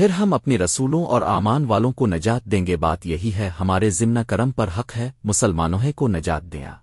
پھر ہم اپنی رسولوں اور آمان والوں کو نجات دیں گے۔ بات یہی ہے، ہمارے ضمن کرم پر حق ہے، مسلمانوں کو نجات دیا۔